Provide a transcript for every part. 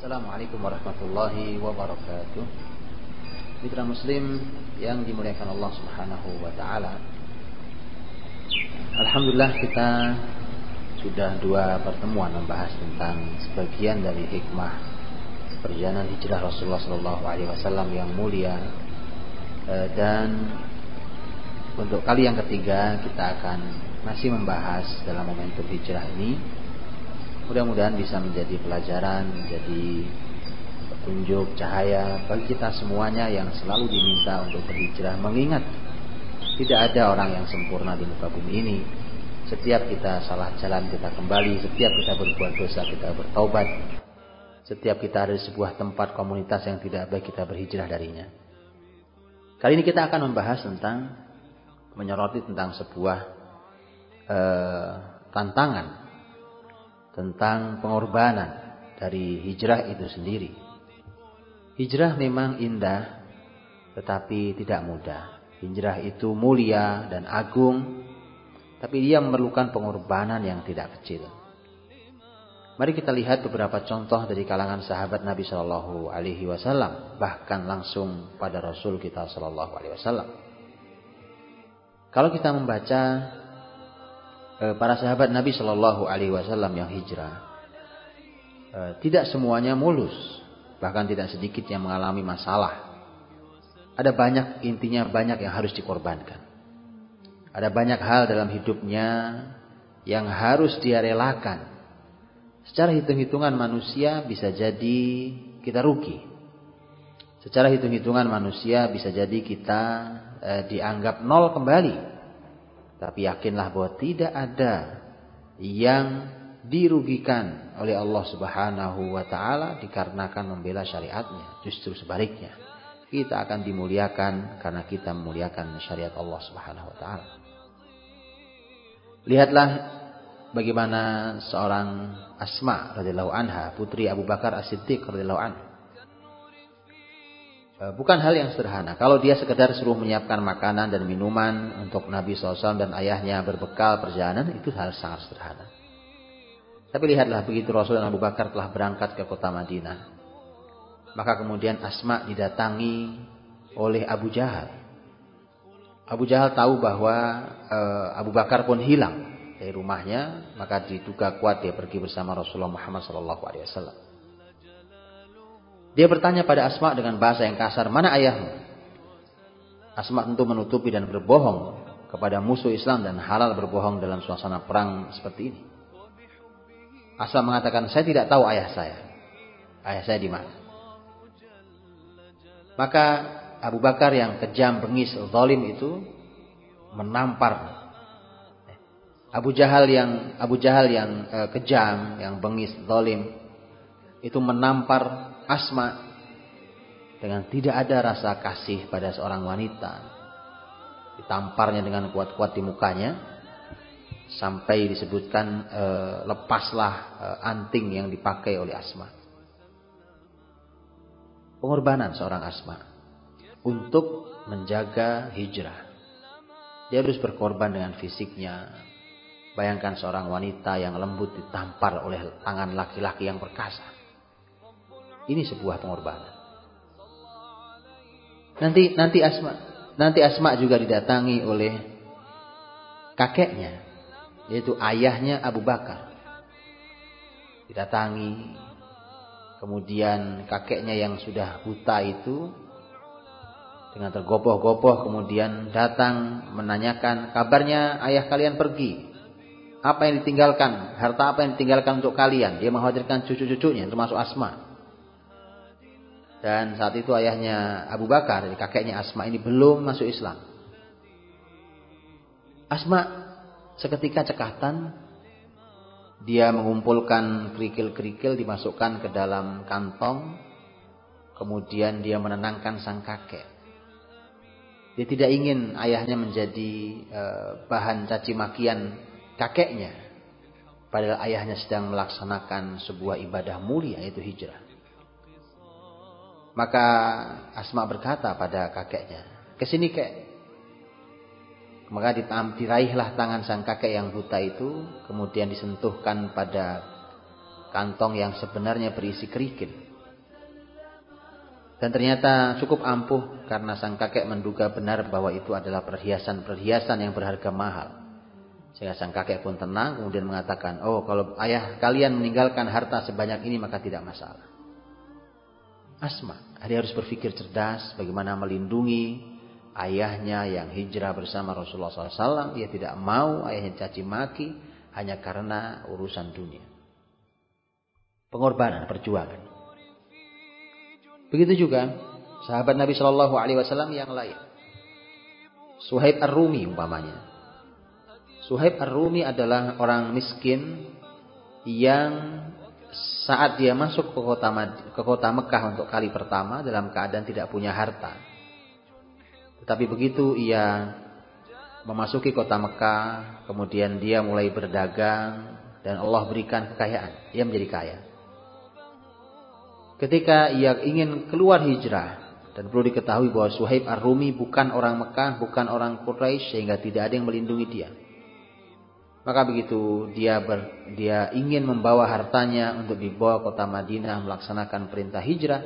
Assalamualaikum warahmatullahi wabarakatuh. Mitra Muslim yang dimuliakan Allah Subhanahu wa taala. Alhamdulillah kita sudah dua pertemuan membahas tentang sebagian dari hikmah perjalanan hijrah Rasulullah Wasallam yang mulia eh, dan untuk kali yang ketiga kita akan masih membahas dalam momentum hijrah ini Mudah-mudahan bisa menjadi pelajaran, menjadi petunjuk cahaya bagi kita semuanya yang selalu diminta untuk berhijrah mengingat tidak ada orang yang sempurna di muka bumi ini. Setiap kita salah jalan kita kembali, setiap kita berbuat dosa kita bertobat. Setiap kita ada di sebuah tempat komunitas yang tidak baik kita berhijrah darinya. Kali ini kita akan membahas tentang menyoroti tentang sebuah uh, tantangan tentang pengorbanan dari hijrah itu sendiri. Hijrah memang indah, tetapi tidak mudah. Hijrah itu mulia dan agung, tapi ia memerlukan pengorbanan yang tidak kecil. Mari kita lihat beberapa contoh dari kalangan sahabat Nabi Shallallahu Alaihi Wasallam, bahkan langsung pada Rasul kita Shallallahu Alaihi Wasallam. Kalau kita membaca para sahabat Nabi Shallallahu Alaihi Wasallam yang hijrah eh, tidak semuanya mulus, bahkan tidak sedikit yang mengalami masalah. Ada banyak intinya banyak yang harus dikorbankan. Ada banyak hal dalam hidupnya yang harus dia relakan. Secara hitung-hitungan manusia bisa jadi kita rugi. Secara hitung-hitungan manusia bisa jadi kita eh, dianggap nol kembali tapi yakinlah bahwa tidak ada yang dirugikan oleh Allah Subhanahu wa taala dikarenakan membela syariatnya. Justru sebaliknya. Kita akan dimuliakan karena kita memuliakan syariat Allah Subhanahu wa taala. Lihatlah bagaimana seorang Asma radhiyallahu anha, putri Abu Bakar As-Siddiq radhiyallahu anhu bukan hal yang sederhana. Kalau dia sekedar suruh menyiapkan makanan dan minuman untuk Nabi SAW dan ayahnya berbekal perjalanan, itu hal sangat sederhana. Tapi lihatlah begitu Rasul dan Abu Bakar telah berangkat ke kota Madinah. Maka kemudian Asma didatangi oleh Abu Jahal. Abu Jahal tahu bahwa e, Abu Bakar pun hilang dari rumahnya, maka diduga kuat dia pergi bersama Rasulullah Muhammad SAW. Dia bertanya pada Asma dengan bahasa yang kasar, mana ayahmu? Asma tentu menutupi dan berbohong kepada musuh Islam dan halal berbohong dalam suasana perang seperti ini. Asma mengatakan, saya tidak tahu ayah saya. Ayah saya di mana? Maka Abu Bakar yang kejam, bengis, zalim itu menampar Abu Jahal yang Abu Jahal yang eh, kejam, yang bengis, zalim itu menampar Asma dengan tidak ada rasa kasih pada seorang wanita. Ditamparnya dengan kuat-kuat di mukanya sampai disebutkan e, lepaslah e, anting yang dipakai oleh Asma. Pengorbanan seorang Asma untuk menjaga hijrah. Dia harus berkorban dengan fisiknya. Bayangkan seorang wanita yang lembut ditampar oleh tangan laki-laki yang perkasa. Ini sebuah pengorbanan. Nanti nanti Asma nanti Asma juga didatangi oleh kakeknya yaitu ayahnya Abu Bakar. Didatangi kemudian kakeknya yang sudah buta itu dengan tergopoh-gopoh kemudian datang menanyakan kabarnya ayah kalian pergi. Apa yang ditinggalkan? Harta apa yang ditinggalkan untuk kalian? Dia mengkhawatirkan cucu-cucunya termasuk Asma. Dan saat itu ayahnya Abu Bakar, jadi kakeknya Asma ini belum masuk Islam. Asma seketika cekatan, dia mengumpulkan kerikil-kerikil dimasukkan ke dalam kantong, kemudian dia menenangkan sang kakek. Dia tidak ingin ayahnya menjadi uh, bahan caci makian kakeknya, padahal ayahnya sedang melaksanakan sebuah ibadah mulia yaitu hijrah. Maka Asma berkata pada kakeknya, ke sini kek. Maka diraihlah tangan sang kakek yang buta itu, kemudian disentuhkan pada kantong yang sebenarnya berisi kerikil. Dan ternyata cukup ampuh karena sang kakek menduga benar bahwa itu adalah perhiasan-perhiasan yang berharga mahal. Sehingga sang kakek pun tenang kemudian mengatakan, oh kalau ayah kalian meninggalkan harta sebanyak ini maka tidak masalah. Asma, dia harus berpikir cerdas bagaimana melindungi ayahnya yang hijrah bersama Rasulullah SAW. Dia tidak mau ayahnya caci maki hanya karena urusan dunia. Pengorbanan, perjuangan. Begitu juga sahabat Nabi Shallallahu Alaihi Wasallam yang lain. Suhaib Ar-Rumi umpamanya. Suhaib Ar-Rumi adalah orang miskin yang saat dia masuk ke kota ke kota Mekah untuk kali pertama dalam keadaan tidak punya harta. Tetapi begitu ia memasuki kota Mekah, kemudian dia mulai berdagang dan Allah berikan kekayaan, ia menjadi kaya ketika ia ingin keluar hijrah dan perlu diketahui bahwa Suhaib Ar-Rumi bukan orang Mekah, bukan orang Quraisy sehingga tidak ada yang melindungi dia. Maka begitu dia ber, dia ingin membawa hartanya untuk dibawa kota Madinah melaksanakan perintah hijrah,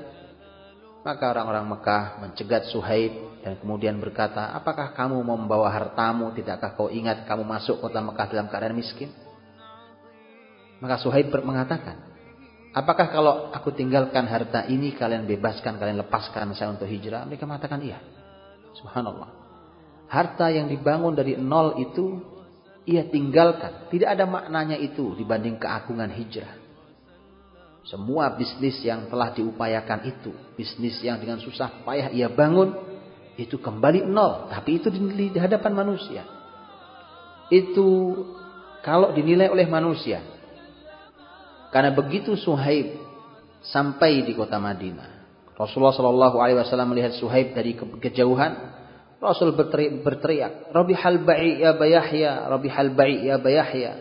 maka orang-orang Mekah mencegat Suhaib dan kemudian berkata, "Apakah kamu mau membawa hartamu? Tidakkah kau ingat kamu masuk kota Mekah dalam keadaan miskin?" Maka Suhaib mengatakan, Apakah kalau aku tinggalkan harta ini kalian bebaskan, kalian lepaskan saya untuk hijrah? Mereka mengatakan iya. Subhanallah. Harta yang dibangun dari nol itu ia tinggalkan. Tidak ada maknanya itu dibanding keagungan hijrah. Semua bisnis yang telah diupayakan itu, bisnis yang dengan susah payah ia bangun, itu kembali nol. Tapi itu di hadapan manusia. Itu kalau dinilai oleh manusia, karena begitu Suhaib sampai di kota Madinah. Rasulullah Shallallahu Alaihi Wasallam melihat Suhaib dari kejauhan. Rasul berteriak, berteriak Rabi halbai ya Bayahya, Rabi halbai ya Bayahya.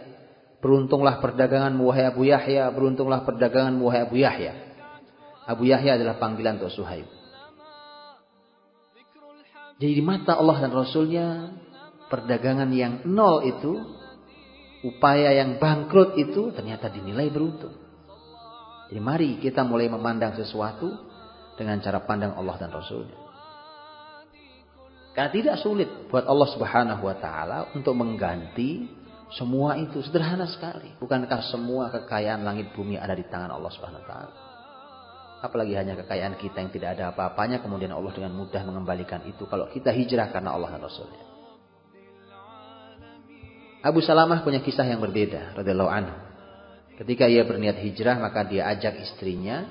Beruntunglah perdagangan wahai Abu Yahya, beruntunglah perdagangan wahai Abu Yahya. Abu Yahya adalah panggilan untuk Suhaib. Jadi di mata Allah dan Rasulnya perdagangan yang nol itu upaya yang bangkrut itu ternyata dinilai beruntung. Jadi mari kita mulai memandang sesuatu dengan cara pandang Allah dan Rasulnya. Karena tidak sulit buat Allah Subhanahu wa taala untuk mengganti semua itu sederhana sekali. Bukankah semua kekayaan langit bumi ada di tangan Allah Subhanahu wa taala? Apalagi hanya kekayaan kita yang tidak ada apa-apanya kemudian Allah dengan mudah mengembalikan itu kalau kita hijrah karena Allah dan Rasulnya. Abu Salamah punya kisah yang berbeda radhiyallahu anhu. Ketika ia berniat hijrah maka dia ajak istrinya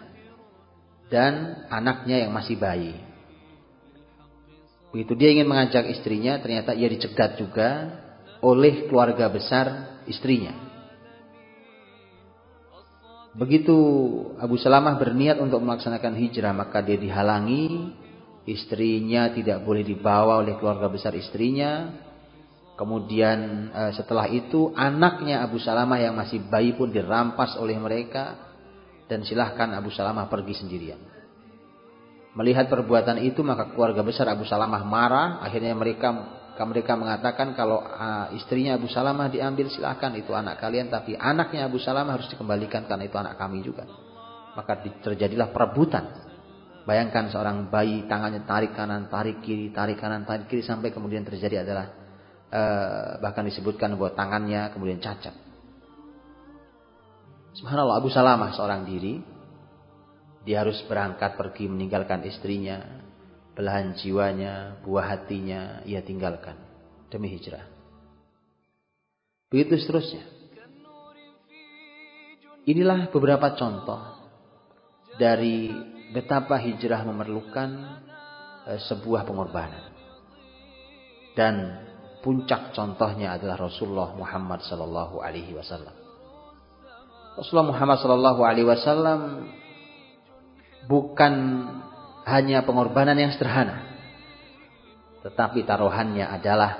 dan anaknya yang masih bayi. Begitu dia ingin mengajak istrinya ternyata ia dicegat juga oleh keluarga besar istrinya. Begitu Abu Salamah berniat untuk melaksanakan hijrah maka dia dihalangi, istrinya tidak boleh dibawa oleh keluarga besar istrinya, Kemudian eh, setelah itu anaknya Abu Salamah yang masih bayi pun dirampas oleh mereka dan silahkan Abu Salamah pergi sendirian. Melihat perbuatan itu maka keluarga besar Abu Salamah marah. Akhirnya mereka mereka mengatakan kalau uh, istrinya Abu Salamah diambil silahkan itu anak kalian tapi anaknya Abu Salamah harus dikembalikan karena itu anak kami juga. Maka terjadilah perebutan. Bayangkan seorang bayi tangannya tarik kanan, tarik kiri, tarik kanan, tarik kiri sampai kemudian terjadi adalah Eh, bahkan disebutkan bahwa tangannya kemudian cacat. Subhanallah Abu Salamah seorang diri dia harus berangkat pergi meninggalkan istrinya, belahan jiwanya, buah hatinya ia tinggalkan demi hijrah. Begitu seterusnya. Inilah beberapa contoh dari betapa hijrah memerlukan eh, sebuah pengorbanan. Dan Puncak contohnya adalah Rasulullah Muhammad sallallahu alaihi wasallam. Rasulullah Muhammad sallallahu alaihi wasallam bukan hanya pengorbanan yang sederhana, tetapi taruhannya adalah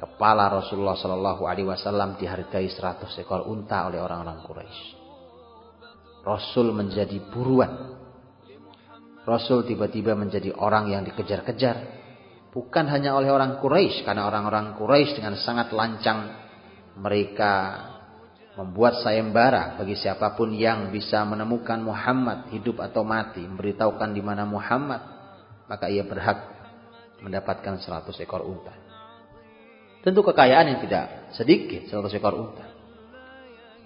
kepala Rasulullah sallallahu alaihi wasallam dihargai 100 ekor unta oleh orang-orang Quraisy. Rasul menjadi buruan. Rasul tiba-tiba menjadi orang yang dikejar-kejar Bukan hanya oleh orang Quraisy, karena orang-orang Quraisy dengan sangat lancang mereka membuat sayembara bagi siapa pun yang bisa menemukan Muhammad hidup atau mati, memberitahukan di mana Muhammad, maka ia berhak mendapatkan 100 ekor unta. Tentu kekayaan yang tidak sedikit 100 ekor unta.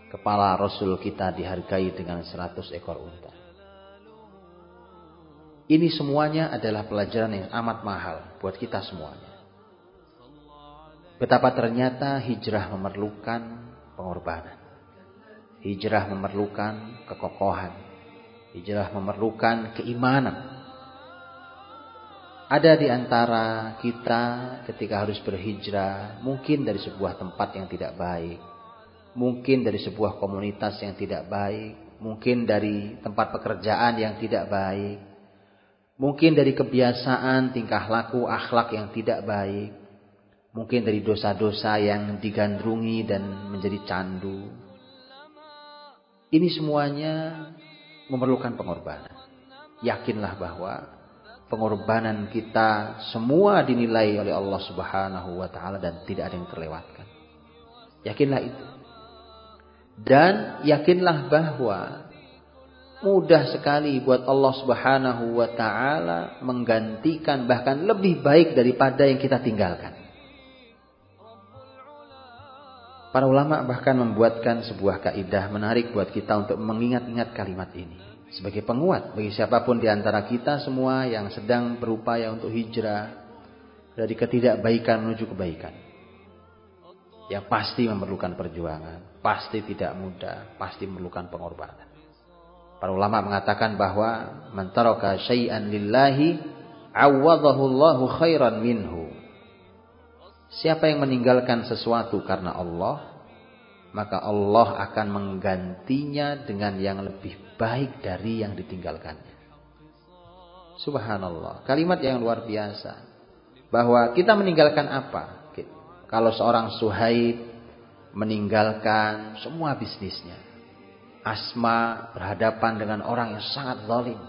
Kepala Rasul kita dihargai dengan 100 ekor unta. Ini semuanya adalah pelajaran yang amat mahal buat kita semuanya. Betapa ternyata hijrah memerlukan pengorbanan. Hijrah memerlukan kekokohan. Hijrah memerlukan keimanan. Ada di antara kita ketika harus berhijrah, mungkin dari sebuah tempat yang tidak baik, mungkin dari sebuah komunitas yang tidak baik, mungkin dari tempat pekerjaan yang tidak baik, mungkin dari kebiasaan, tingkah laku, akhlak yang tidak baik, mungkin dari dosa-dosa yang digandrungi dan menjadi candu, ini semuanya memerlukan pengorbanan. Yakinlah bahwa pengorbanan kita semua dinilai oleh Allah Subhanahu wa taala dan tidak ada yang terlewatkan. Yakinlah itu. Dan yakinlah bahwa mudah sekali buat Allah Subhanahu wa taala menggantikan bahkan lebih baik daripada yang kita tinggalkan. Para ulama bahkan membuatkan sebuah kaidah menarik buat kita untuk mengingat-ingat kalimat ini. Sebagai penguat bagi siapa pun di antara kita semua yang sedang berupaya untuk hijrah dari ketidakbaikan menuju kebaikan. Yang pasti memerlukan perjuangan, pasti tidak mudah, pasti memerlukan pengorbanan. Para ulama mengatakan bahwa mentaraka syai'an lillahi awadahu Allahu khairan minhu. Siapa yang meninggalkan sesuatu karena Allah, maka Allah akan menggantinya dengan yang lebih baik dari yang ditinggalkannya. Subhanallah, kalimat yang luar biasa. Bahwa kita meninggalkan apa? Kalau seorang Suhaib meninggalkan semua bisnisnya. Asma berhadapan dengan orang yang sangat zalim.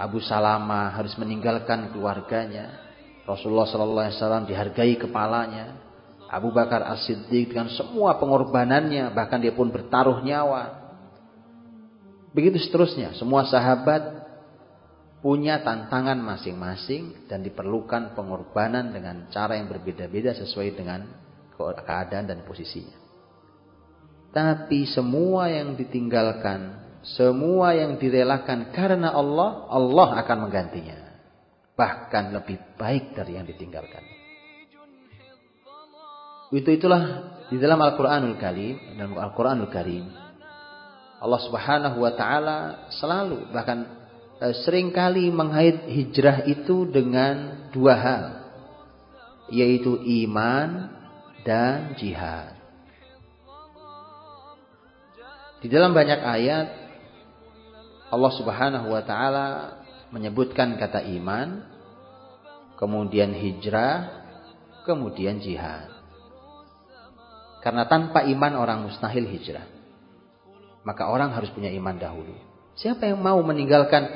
Abu Salama harus meninggalkan keluarganya Rasulullah Sallallahu Alaihi Wasallam dihargai kepalanya. Abu Bakar As-Siddiq dengan semua pengorbanannya, bahkan dia pun bertaruh nyawa. Begitu seterusnya, semua sahabat punya tantangan masing-masing dan diperlukan pengorbanan dengan cara yang berbeda-beda sesuai dengan keadaan dan posisinya. Tapi semua yang ditinggalkan, semua yang direlakan karena Allah, Allah akan menggantinya bahkan lebih baik dari yang ditinggalkan. Itu itulah di dalam Al-Qur'anul Karim, dalam Al-Qur'anul Karim Allah Subhanahu wa taala selalu bahkan eh, sering kali mengait hijrah itu dengan dua hal yaitu iman dan jihad. Di dalam banyak ayat Allah Subhanahu wa taala menyebutkan kata iman, kemudian hijrah, kemudian jihad. Karena tanpa iman orang mustahil hijrah. Maka orang harus punya iman dahulu. Siapa yang mau meninggalkan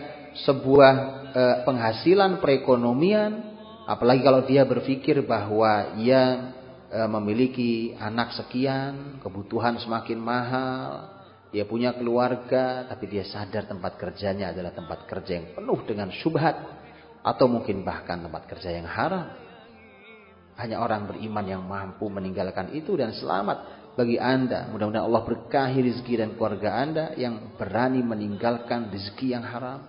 sebuah e, penghasilan perekonomian, apalagi kalau dia berpikir bahwa ia e, memiliki anak sekian, kebutuhan semakin mahal, dia punya keluarga, tapi dia sadar tempat kerjanya adalah tempat kerja yang penuh dengan syubhat. Atau mungkin bahkan tempat kerja yang haram. Hanya orang beriman yang mampu meninggalkan itu dan selamat bagi anda. Mudah-mudahan Allah berkahi rezeki dan keluarga anda yang berani meninggalkan rezeki yang haram.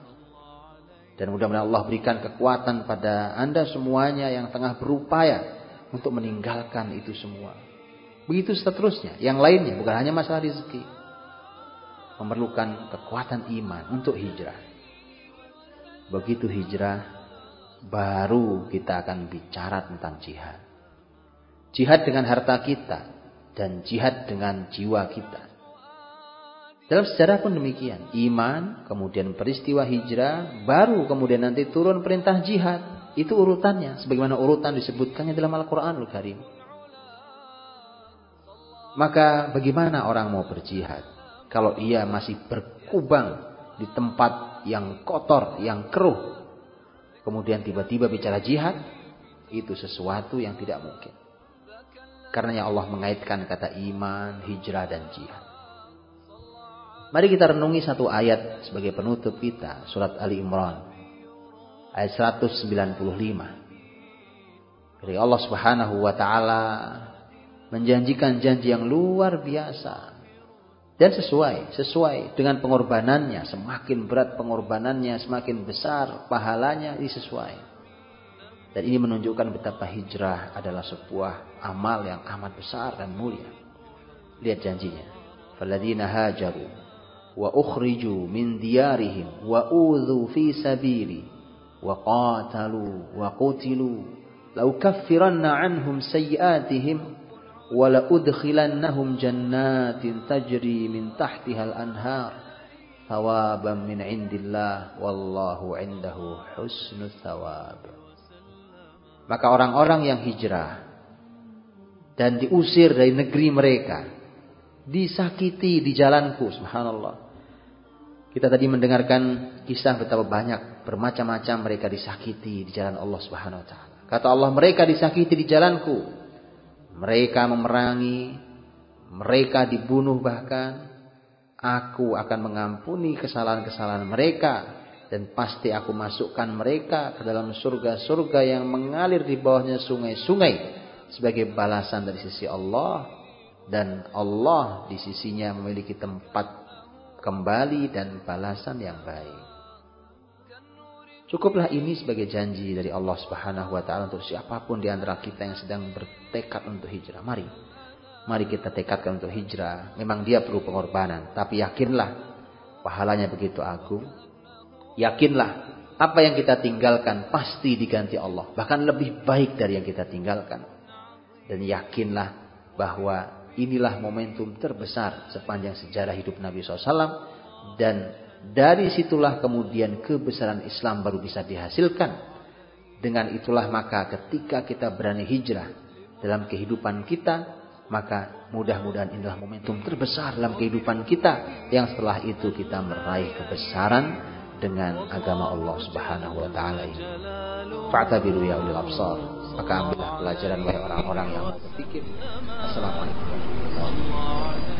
Dan mudah-mudahan Allah berikan kekuatan pada anda semuanya yang tengah berupaya untuk meninggalkan itu semua. Begitu seterusnya. Yang lainnya bukan hanya masalah rezeki memerlukan kekuatan iman untuk hijrah. Begitu hijrah, baru kita akan bicara tentang jihad. Jihad dengan harta kita dan jihad dengan jiwa kita. Dalam sejarah pun demikian. Iman, kemudian peristiwa hijrah, baru kemudian nanti turun perintah jihad. Itu urutannya. Sebagaimana urutan disebutkannya dalam Al-Quranul Karim. Maka bagaimana orang mau berjihad? Kalau ia masih berkubang di tempat yang kotor, yang keruh. Kemudian tiba-tiba bicara jihad, itu sesuatu yang tidak mungkin. Karena Allah mengaitkan kata iman, hijrah dan jihad. Mari kita renungi satu ayat sebagai penutup kita, surat Ali Imran ayat 195. Dari Allah Subhanahu wa taala menjanjikan janji yang luar biasa dan sesuai, sesuai dengan pengorbanannya. Semakin berat pengorbanannya, semakin besar pahalanya, ini sesuai. Dan ini menunjukkan betapa hijrah adalah sebuah amal yang amat besar dan mulia. Lihat janjinya. Faladina hajaru wa ukhriju min diyarihim wa udhu fi sabili wa qatalu wa qutilu lau kaffiranna anhum sayyiatihim wala udkhilannahum jannatin tajri min tahtihal anhar thawaban min indillah. Wallahu indahu husnul thawab. Maka orang-orang yang hijrah dan diusir dari negeri mereka disakiti di jalanku subhanallah. Kita tadi mendengarkan kisah betapa banyak bermacam-macam mereka disakiti di jalan Allah Subhanahu wa taala. Kata Allah mereka disakiti di jalanku mereka memerangi mereka dibunuh bahkan aku akan mengampuni kesalahan-kesalahan mereka dan pasti aku masukkan mereka ke dalam surga-surga yang mengalir di bawahnya sungai-sungai sebagai balasan dari sisi Allah dan Allah di sisinya memiliki tempat kembali dan balasan yang baik. Cukuplah ini sebagai janji dari Allah Subhanahu wa taala untuk siapa pun di antara kita yang sedang bertekad untuk hijrah. Mari. Mari kita tekadkan untuk hijrah. Memang dia perlu pengorbanan, tapi yakinlah pahalanya begitu agung. Yakinlah apa yang kita tinggalkan pasti diganti Allah, bahkan lebih baik dari yang kita tinggalkan. Dan yakinlah bahwa inilah momentum terbesar sepanjang sejarah hidup Nabi SAW dan dari situlah kemudian kebesaran Islam baru bisa dihasilkan. Dengan itulah maka ketika kita berani hijrah dalam kehidupan kita, maka mudah-mudahan inilah momentum terbesar dalam kehidupan kita yang setelah itu kita meraih kebesaran dengan agama Allah Subhanahu wa taala ini. Fa'tabiru ya ulil absar. Maka ambillah pelajaran wahai orang-orang yang berpikir. Assalamualaikum warahmatullahi wabarakatuh.